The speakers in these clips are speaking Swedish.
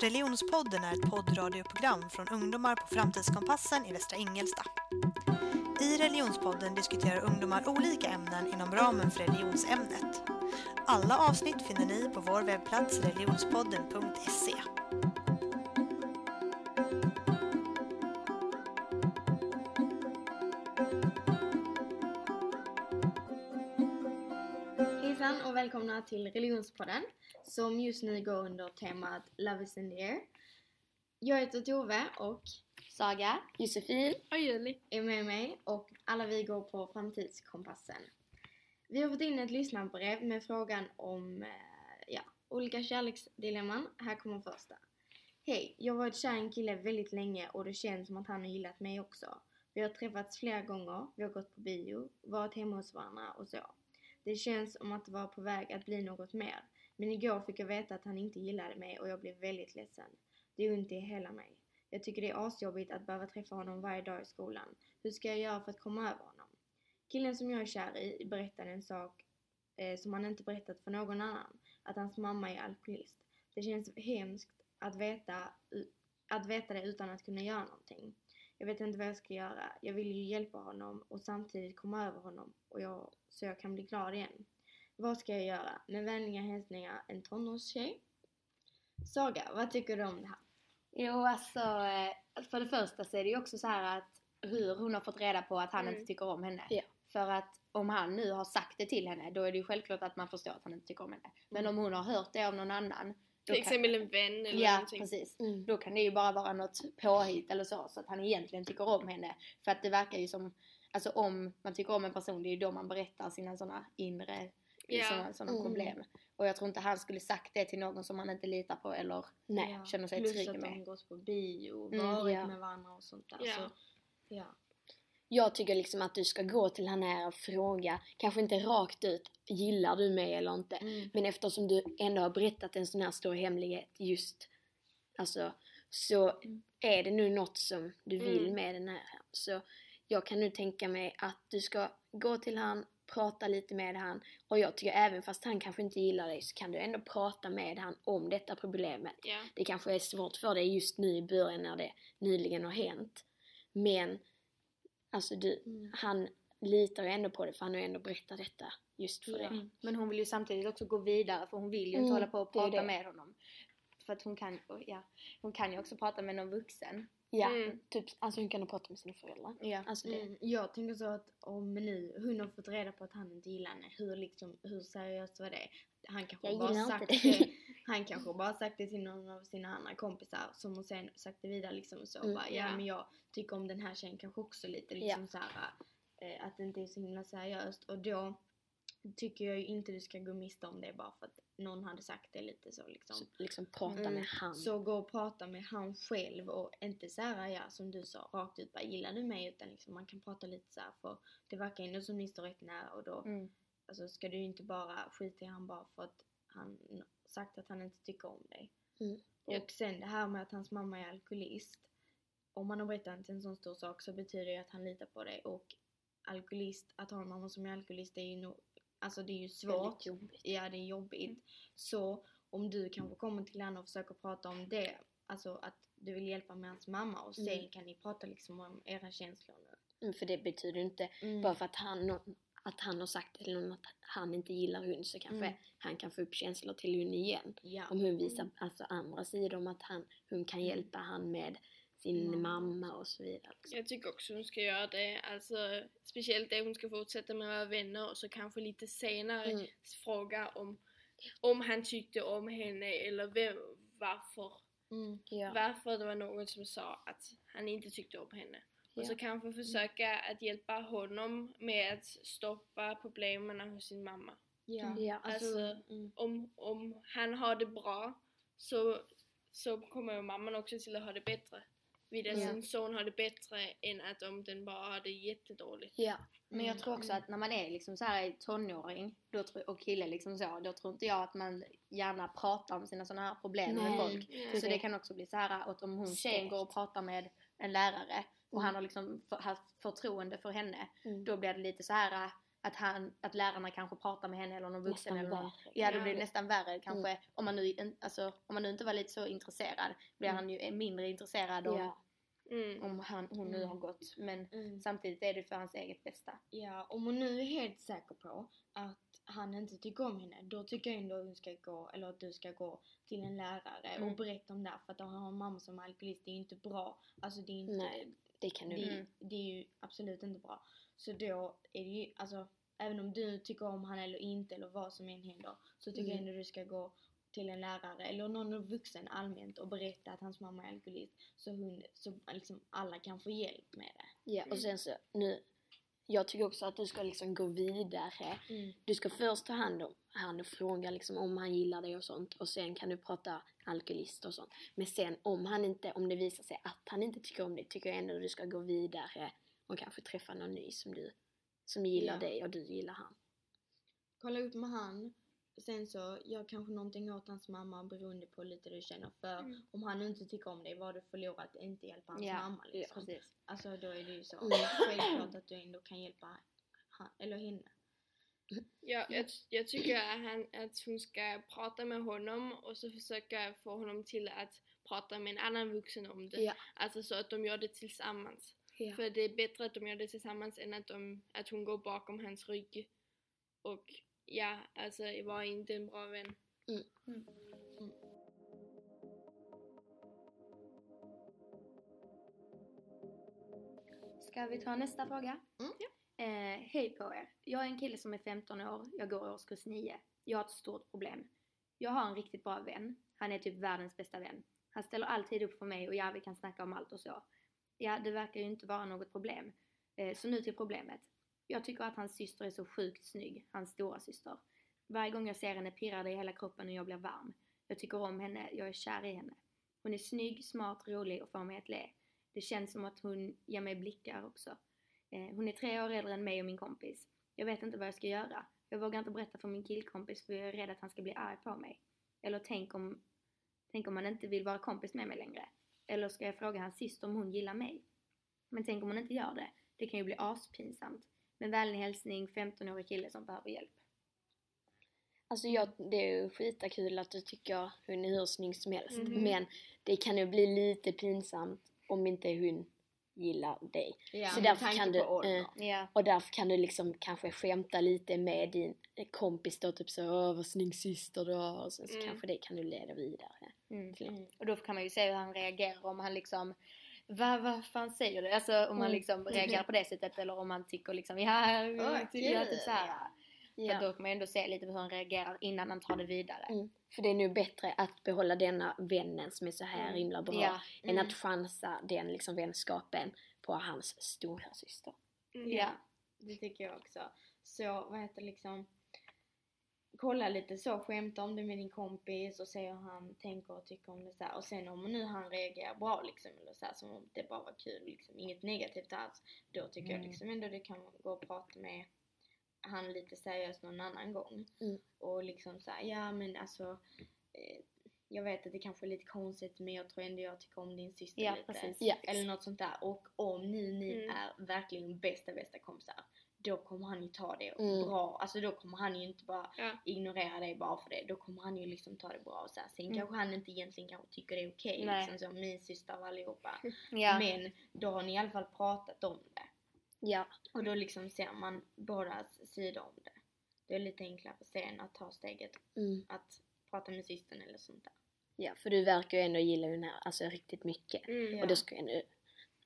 Religionspodden är ett poddradioprogram från ungdomar på Framtidskompassen i Västra Ingelsta. I Religionspodden diskuterar ungdomar olika ämnen inom ramen för religionsämnet. Alla avsnitt finner ni på vår webbplats religionspodden.se. Hejsan och välkomna till Religionspodden som just nu går under temat Love is in the air. Jag heter Tove och Saga, Josefin Och Julie. är med mig och alla vi går på Framtidskompassen. Vi har fått in ett lyssnarbrev med frågan om eh, ja, olika kärleksdilemman. Här kommer första. Hej, jag har varit kär i en kille väldigt länge och det känns som att han har gillat mig också. Vi har träffats flera gånger, vi har gått på bio, varit hemma hos varandra och så. Det känns som att det var på väg att bli något mer. Men igår fick jag veta att han inte gillade mig och jag blev väldigt ledsen. Det är ont i hela mig. Jag tycker det är asjobbigt att behöva träffa honom varje dag i skolan. Hur ska jag göra för att komma över honom? Killen som jag är kär i berättade en sak eh, som han inte berättat för någon annan. Att hans mamma är alkoholist. Det känns hemskt att veta, att veta det utan att kunna göra någonting. Jag vet inte vad jag ska göra. Jag vill ju hjälpa honom och samtidigt komma över honom och jag, så jag kan bli glad igen. Vad ska jag göra? Med vänliga hälsningar, en tonårstjej. Saga, vad tycker du om det här? Jo, alltså eh, för det första så är det ju också så här att hur hon har fått reda på att han Mm. inte tycker om henne. Ja. För att om han nu har sagt det till henne, då är det ju självklart att man förstår att han inte tycker om henne. Men Mm. om hon har hört det av någon annan, då Till kan- exempel en vän eller Ja, någonting. precis. Mm. Då kan det ju bara vara något påhitt eller så, så att han egentligen tycker om henne. För att det verkar ju som, alltså om man tycker om en person, det är ju då man berättar sina sådana inre Ja. såna, såna Mm. problem. Och jag tror inte han skulle sagt det till någon som han inte litar på eller Nej. känner sig Plus trygg att med. de gått på bio, Mm, varit ja. med varandra och sånt där. Ja. Så, ja. Jag tycker liksom att du ska gå till han här och fråga, kanske inte rakt ut, gillar du mig eller inte? Mm. Men eftersom du ändå har berättat en sån här stor hemlighet just, alltså, så är det nu något som du vill Mm. med den här. Så jag kan nu tänka mig att du ska gå till han, prata lite med han och jag tycker även fast han kanske inte gillar dig så kan du ändå prata med han om detta problemet. Ja. Det kanske är svårt för dig just nu i början när det nyligen har hänt. Men alltså du, Mm. han litar ju ändå på det för han har ju ändå berättat detta just för Ja. dig. Men hon vill ju samtidigt också gå vidare för hon vill ju inte Mm, hålla på och prata med honom. För att hon kan, ja, hon kan ju också prata med någon vuxen. Ja, Mm. typ, alltså hon kan nog prata med sina föräldrar. Ja. Alltså det, Mm, jag tänker så att om nu hon har fått reda på att han inte gillar henne, hur, liksom, hur seriöst var det? Han kanske Jag bara sagt det. det. Han kanske bara sagt det till någon av sina andra kompisar som hon sen sagt det vidare liksom så Mm, bara, ja ja. men jag tycker om den här tjejen kanske också lite liksom så här, eh, att det inte är så himla seriöst och då tycker jag ju inte du ska gå miste om det bara för att någon hade sagt det lite så liksom. så liksom prata Mm, med han. Så gå och prata med han själv och inte så här, ja som du sa, rakt ut bara gillar du mig? Utan liksom man kan prata lite så här för det verkar ändå som ni står rätt nära och då Mm. alltså, ska du ju inte bara skita i han bara för att han sagt att han inte tycker om dig. Mm. Och sen det här med att hans mamma är alkoholist. Om man har berättat en sån stor sak så betyder det att han litar på dig och alkoholist, att ha en mamma som är alkoholist är ju nog, alltså det är ju svårt. Jobbigt. Ja, det är jobbigt. Så om du kanske kommer till honom och försöker prata om det, alltså att du vill hjälpa med hans mamma och sen Mm. kan ni prata liksom om era känslor nu. Mm, för det betyder inte, Mm. bara för att han, att han har sagt till någon att han inte gillar hund så kanske Mm. han kan få upp känslor till hund igen. Ja. Om hon visar alltså andra sidor om att han, hon kan hjälpa han med sin Mm. mamma och så vidare. liksom. Jag tycker också hon ska göra det. Alltså, speciellt det hon ska fortsätta med att vara vänner och så kanske lite senare Mm. fråga om, om han tyckte om henne eller vem, varför. Mm. Ja. Varför det var någon som sa att han inte tyckte om henne. Och så Ja. kanske försöka att hjälpa honom med att stoppa problemen hos sin mamma. Ja. Ja. Alltså, mm. om, om han har det bra så, så kommer ju mamman också till att ha det bättre. Vid att Ja. sin son har det bättre än att om den bara har det jättedåligt. ja. Men jag tror också att när man är liksom så här tonåring då tror, och kille liksom så, då tror inte jag att man gärna pratar om sina sådana här problem med Nej. folk. Nej. Så det kan också bli så här att om hon sen Stelt. går och pratar med en lärare och Mm. han har liksom för, haft förtroende för henne Mm. då blir det lite så här att, han, att lärarna kanske pratar med henne eller någon vuxen Nästan eller någon. värre. Ja det Ja. blir nästan värre kanske om, man nu, alltså, om man nu inte var lite så intresserad blir Mm. han ju mindre intresserad om, Ja. Mm. om han, hon nu Mm. har gått. Men Mm. samtidigt är det för hans eget bästa. Ja, om hon nu är helt säker på att han inte tycker om henne, då tycker jag ändå att hon ska gå, eller att du ska gå till en lärare Mm. och berätta om det. För att ha en mamma som är alkoholist, det är ju inte bra. Alltså det är inte, Nej, Det kan du det, Mm. det är ju absolut inte bra. Så då är det ju, alltså även om du tycker om han eller inte eller vad som än händer, så tycker jag Mm. ändå du ska gå till en lärare eller någon vuxen allmänt och berätta att hans mamma är alkoholist så, hon, så liksom alla kan få hjälp med det. Ja, och sen så nu, jag tycker också att du ska liksom gå vidare. Mm. Du ska först ta hand om han och fråga liksom om han gillar dig och sånt och sen kan du prata alkoholist och sånt. Men sen om han inte, om det visar sig att han inte tycker om dig tycker jag ändå att du ska gå vidare och kanske träffa någon ny som du som gillar Ja. dig och du gillar han. kolla upp med han. Sen så gör kanske någonting åt hans mamma beroende på lite du känner för. Mm. Om han inte tycker om dig, vad du förlorat att inte hjälpa hans Ja, mamma liksom. Precis. Alltså då är det ju så. Mm. Självklart att du ändå kan hjälpa han, eller henne. Ja, jag, jag tycker att, han, att hon ska prata med honom och så försöka få honom till att prata med en annan vuxen om det. Ja. Alltså så att de gör det tillsammans. Ja. För det är bättre att de gör det tillsammans än att, de, att hon går bakom hans rygg. Och ja, alltså var inte en bra vän. Ska vi ta nästa fråga? Mm. Eh, Hej på er. Jag är en kille som är 15 år. Jag går årskurs 9. Jag har ett stort problem. Jag har en riktigt bra vän. Han är typ världens bästa vän. Han ställer alltid upp för mig och ja, vi kan snacka om allt och så. Ja, det verkar ju inte vara något problem. Eh, så nu till problemet. Jag tycker att hans syster är så sjukt snygg, hans stora syster. Varje gång jag ser henne pirrar det i hela kroppen och jag blir varm. Jag tycker om henne, jag är kär i henne. Hon är snygg, smart, rolig och får mig att le. Det känns som att hon ger mig blickar också. Eh, hon är tre år äldre än mig och min kompis. Jag vet inte vad jag ska göra. Jag vågar inte berätta för min killkompis för jag är rädd att han ska bli arg på mig. Eller tänk om, tänk om han inte vill vara kompis med mig längre. Eller ska jag fråga hans syster om hon gillar mig? Men tänk om hon inte gör det. Det kan ju bli aspinsamt. Med vänlig hälsning 15-årig kille som behöver hjälp. Alltså jag, det är ju skitakul att du tycker hon är hur snygg som helst. Mhm. Men det kan ju bli lite pinsamt om inte hon gillar dig. Ja, Så därför kan du, eh, Ja. Och därför kan du liksom kanske skämta lite med din kompis då, typ så åh vad snygg syster du har och sen så Mm. kanske det kan du leda vidare. Mm. Mm. Och då kan man ju se hur han reagerar om han liksom vad vad fan säger du? Alltså om han Mm. liksom reagerar på det sättet eller om han tycker liksom ja, tycker jag kul. typ så här. För Ja. då kan man ju ändå se lite hur han reagerar innan han tar det vidare. Mm. För det är nog bättre att behålla denna vännen som är så här Mm. himla bra Ja. än Mm. att chansa den liksom vänskapen på hans stora syster. Mm. Ja. Det tycker jag också. Så vad heter liksom kolla lite så, skämta om det med din kompis och se hur han tänker och tycker om det så här. Och sen om nu han reagerar bra liksom eller så här, som om det bara var kul liksom, inget negativt alls. Då tycker jag Mm. liksom ändå det kan gå och prata med han lite seriöst någon annan gång. Mm. Och liksom så här, ja men alltså eh, jag vet att det kanske är lite konstigt men jag tror ändå jag tycker om din syster Ja, lite. precis. Ja. Eller något sånt där. Och om nu ni Mm. är verkligen bästa bästa kompisar då kommer han ju ta det Mm. bra. Alltså då kommer han ju inte bara Ja. ignorera dig bara för det. Då kommer han ju liksom ta det bra och så här. Sen Mm. kanske han inte egentligen kanske tycker det är okej Nej. liksom som min syster av allihopa. Ja. Men då har ni i alla fall pratat om det. Ja, Och då liksom ser man bådas sidor om det. Det är lite enklare sen att ta steget mm. att prata med systern eller sånt där. ja för du verkar ju ändå gilla den här alltså riktigt mycket. Mm. Ja. Och då ska jag ändå,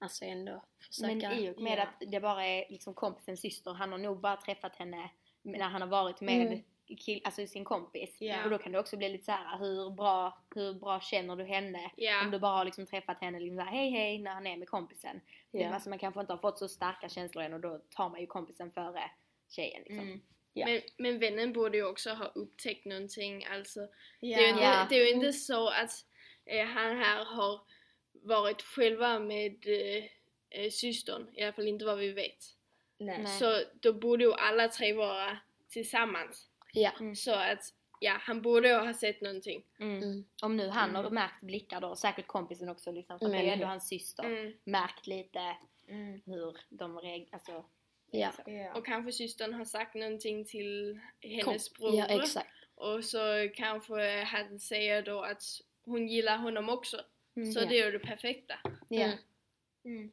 alltså ändå försöka. Men i och med Ja. att det bara är liksom kompisens syster, han har nog bara träffat henne när han har varit med Mm. kill, alltså sin kompis. Ja. Och då kan det också bli lite så här: hur bra, hur bra känner du henne? Ja. Om du bara har liksom träffat henne liksom så här, hej hej när han är med kompisen. Ja. Alltså man kanske inte har fått så starka känslor än och då tar man ju kompisen före tjejen liksom. Mm. Ja. Men, men vännen borde ju också ha upptäckt någonting. Alltså, det, är ju inte, det är ju inte så att eh, han här har varit själva med eh, eh, systern. I alla fall inte vad vi vet. Nej. Så då borde ju alla tre vara tillsammans. Ja. Så att, ja, han borde ju ha sett någonting. Mm. Mm. Om nu han har Mm. märkt blickar då, säkert kompisen också liksom, för det är ju ändå hur- hans syster. Mm. Märkt lite Mm. hur de reagerar, alltså Ja. Ja. Och kanske systern har sagt någonting till hennes bror. Ja, exakt. Och så kanske han säger då att hon gillar honom också. Mm. Så ja. det är ju det perfekta. Ja. Mm. Mm.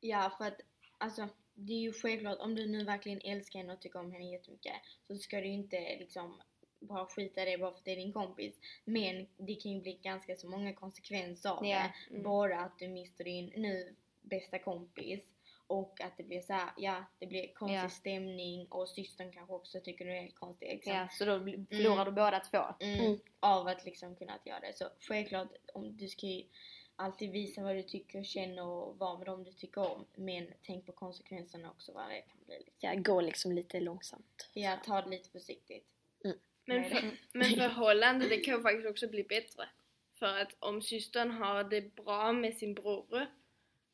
Ja, för att alltså det är ju självklart om du nu verkligen älskar henne och tycker om henne jättemycket så ska du ju inte liksom bara skita det bara för att det är din kompis. Men det kan ju bli ganska så många konsekvenser av Ja, det. mm. Bara att du mister din nu bästa kompis och att det blir så här, ja det blir konstig Ja. stämning och systern kanske också tycker du är konstig. Liksom. Ja, så då bli- förlorar du båda två. Mm, Mm. Av att liksom kunna göra det. Så självklart, om du ska ju alltid visa vad du tycker och känner och vara med dem du tycker om. Men tänk på konsekvenserna också vad det kan bli. Liksom. Ja, gå liksom lite långsamt. Ja, ta det lite försiktigt. Men, Nej, för, men förhållande det kan ju faktiskt också bli bättre. För att om systern har det bra med sin bror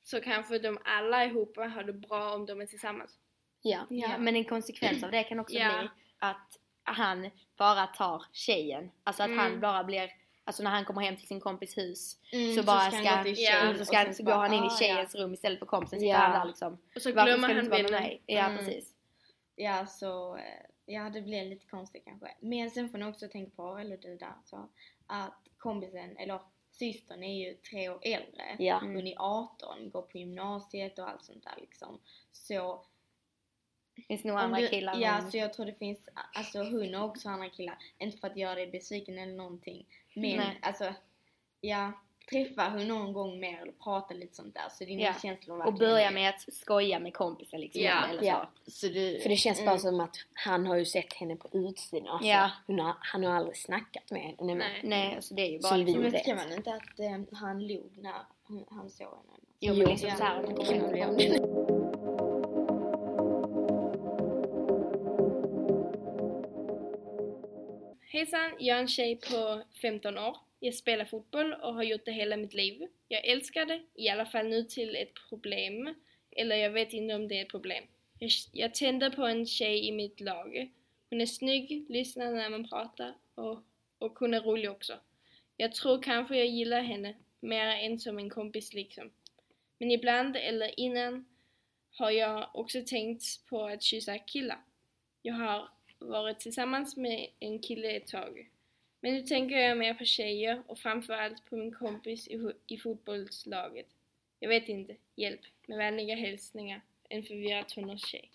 så kanske de alla ihop har det bra om de är tillsammans. Ja. Ja, men en konsekvens av det kan också Ja. bli att han bara tar tjejen. Alltså att han Mm. bara blir, alltså när han kommer hem till sin kompis hus Mm, så bara ska han ska, till ja, så, ska, sen så bara, går han in i ah, tjejens rum istället för kompisen. Sitter Ja. han där liksom. Och så glömmer han mig? Ja, Mm. precis. Ja, ja så eh, ja, det blir lite konstigt kanske. Men sen får ni också tänka på, eller du där, så, att kompisen, eller systern är ju tre år äldre. Ja. Hon är 18, går på gymnasiet och allt sånt där liksom. Så finns nog andra du, killar. Ja, men- så jag tror det finns, alltså hon har också andra killar. Inte för att göra dig besviken eller någonting. Men Nej. alltså, ja, träffa hon någon gång mer eller prata lite sånt där. Så dina Ja. känslor och verkligen börja är- med att skoja med kompisen liksom. Ja. Eller så. Ja. Så du, För det känns bara mm, som att han har ju sett henne på utsidan. Alltså, Ja. hon har, han har aldrig snackat med henne. Nej. Nej. Nej, alltså det är ju bara Som liksom, vi Men man inte att eh, han log när han, han såg henne? Jo, Jo. liksom så här, Ja. kul, ja. Hejsan, jag är en tjej på 15 år. Jag spelar fotboll och har gjort det hela mitt liv. Jag älskar det, i alla fall nu till ett problem. Eller jag vet inte om det är ett problem. Jag, jag tänder på en tjej i mitt lag. Hon är snygg, lyssnar när man pratar och, och hon är rolig också. Jag tror kanske jag gillar henne mer än som en kompis liksom. Men ibland eller innan har jag också tänkt på att kyssa killar. Jag har varit tillsammans med en kille ett tag. Men nu tänker jag mer på tjejer och framförallt på min kompis i, i fotbollslaget. Jag vet inte. Hjälp. Med vänliga hälsningar. En förvirrad tonårstjej.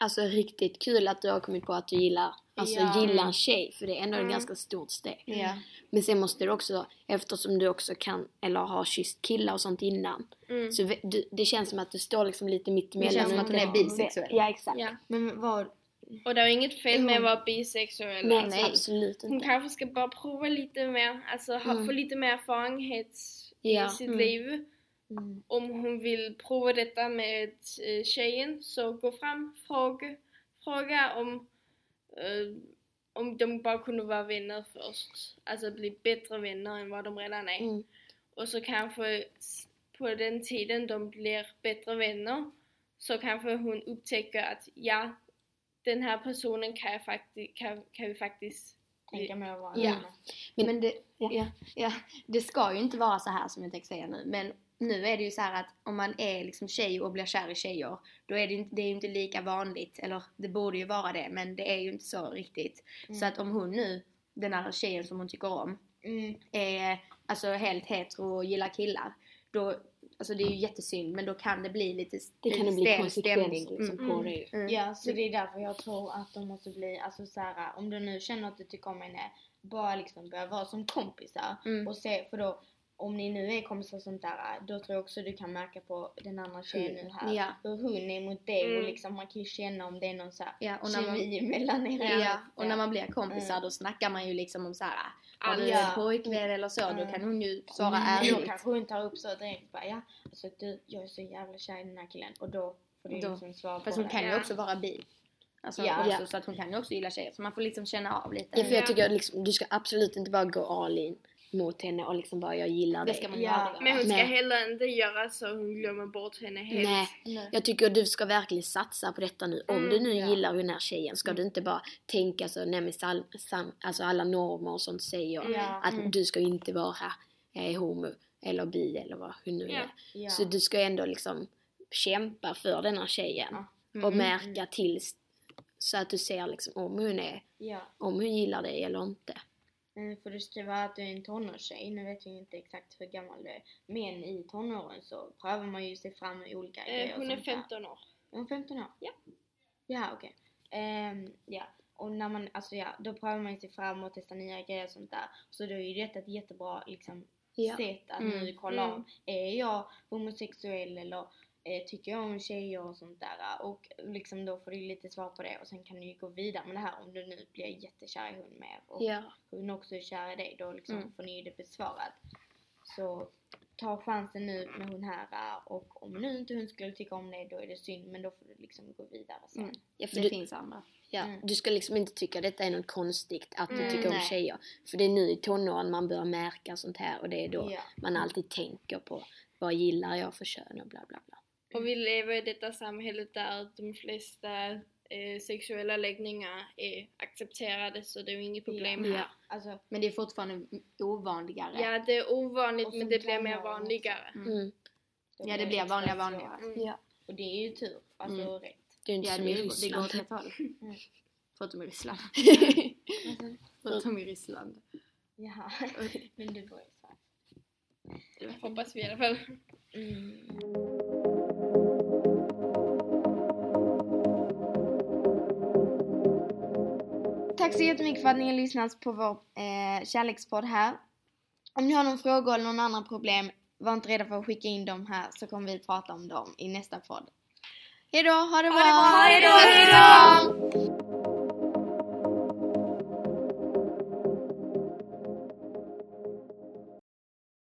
Alltså riktigt kul att du har kommit på att du gillar, alltså Ja. gillar en tjej. För det är ändå ett Mm. ganska stort steg. Ja. Men sen måste du också, eftersom du också kan, eller har kysst killar och sånt innan. Mm. Så du, det känns som att du står liksom lite mitt emellan. känns som att hon är bisexuell. Ja exakt. Ja. Men vad, Och det är inget fel med att vara bisexuell. Nej, alltså. absolut Hon inte. kanske ska bara prova lite mer, alltså ha, Mm. få lite mer erfarenhet Ja, i sitt mm. liv. mm, Om hon vill prova detta med tjejen så gå fram, fråga, fråga om, eh, om de bara kunde vara vänner först. Alltså bli bättre vänner än vad de redan är. Och så kanske på den tiden de blir bättre vänner så kanske hon upptäcker att ja, den här personen kan, jag fakti- kan, kan vi faktiskt tänka mig att vara Ja. Men- Men det, ja. ja. Ja, det ska ju inte vara så här som jag tänkte säga nu. Men nu är det ju så här att om man är liksom tjej och blir kär i tjejer, då är det ju inte, det är inte lika vanligt. Eller det borde ju vara det, men det är ju inte så riktigt. Så att om hon nu, den här tjejen som hon tycker om, Mm, är alltså helt hetero och gillar killar, då, alltså det är ju jättesynd, men då kan det bli lite Det kan det bli stel konsekvens stämning. liksom, Mm. på det ju. Mm. Ja, så det är därför jag tror att de måste bli, alltså så här, om du nu känner att du tycker om henne, bara liksom börja vara som kompisar. Mm. Och se, för då, om ni nu är kompisar och sånt där, då tror jag också du kan märka på den andra tjejen nu här, Ja. hur hon är mot dig och Mm. liksom man kan ju känna om det är någon så här Ja, och när man- kemi mellan er. Ja, och när man blir kompisar Mm. då snackar man ju liksom om så här. Har du Ja. en pojkvän eller så? Då Mm. kan hon ju svara Mm, ärligt. Då kanske hon tar upp så direkt bara, ja, alltså du, jag är så jävla kär i den här killen. Och då får du Då- liksom svara Fast på hon kan ju Ja. också vara bi. Alltså, Ja. också, Ja. Så att hon kan ju också gilla tjejer. Så man får liksom känna av lite. Ja, för jag Ja. tycker liksom, du ska absolut inte bara gå all in mot henne och liksom bara jag gillar det dig. ska man Ja. aldrig Men göra. hon ska Nej. heller inte göra så hon glömmer bort henne helt. Nej, Nej. jag tycker du ska verkligen satsa på detta nu. Om Mm, du nu ja. gillar den här tjejen ska du inte bara tänka så, nej men sal, sam, alltså alla normer och sånt säger Ja. att Mm. du ska inte vara eh, homo eller bi eller vad hon nu Ja. är. Ja. Så du ska ändå liksom kämpa för den här tjejen. Ja. och Mm. märka till så att du ser liksom om hon är, Ja. om hon gillar dig eller inte. Eh, För du skriver att du är en tonårstjej, nu vet jag inte exakt hur gammal du är. Men i tonåren så prövar man ju sig fram med olika grejer Eh, och hon är sånt där. 15 år. Är hon 15 år? Ja. Ja, okej. Ehm, ja, och när man, alltså ja, då prövar man sig fram och testar nya grejer och sånt där. Så då är ju detta ett jättebra liksom Ja. sätt att Mm. nu kolla Mm. av, är jag homosexuell eller eh, tycker jag om tjejer och sånt där. Och liksom då får du lite svar på det och sen kan du ju gå vidare med det här om du nu blir jättekär i hon mer och Ja. hon också är kär i dig, då liksom Mm. får ni ju det besvarat. Så ta chansen nu med hon här och om nu inte hon skulle tycka om dig då är det synd men då får du liksom gå vidare sen. Mm. Ja, för Det du, finns andra. ja, Mm. du ska liksom inte tycka detta är något konstigt att du Mm, tycker om nej. tjejer. För det är nu i tonåren man börjar märka sånt här och det är då Ja. man alltid tänker på vad gillar jag för kön och bla bla bla. Och vi lever i detta samhället där de flesta eh, sexuella läggningar är accepterade så det är ju inget problem Ja. här. Alltså, Men det är fortfarande ovanligare. Ja, det är ovanligt men det blir mer vanligare. Mm. Mm. Ja, det blir vanligare svårt. vanligare. Mm. Ja. Och det är ju tur, alltså Mm. rätt. Det är inte Ja, som det, i är, det går Ryssland. åt rätt håll. Mm. Förutom i Ryssland. Förutom i Ryssland. jaha, men du bor i Sverige. Hoppas vi i alla fall. Mm. Tack så jättemycket för att ni har lyssnat på vår eh, kärlekspodd här. Om ni har någon fråga eller någon annan problem, var inte rädda för att skicka in dem här så kommer vi prata om dem i nästa podd. Hejdå, ha det bra! Ha det bra, hejdå, hejdå!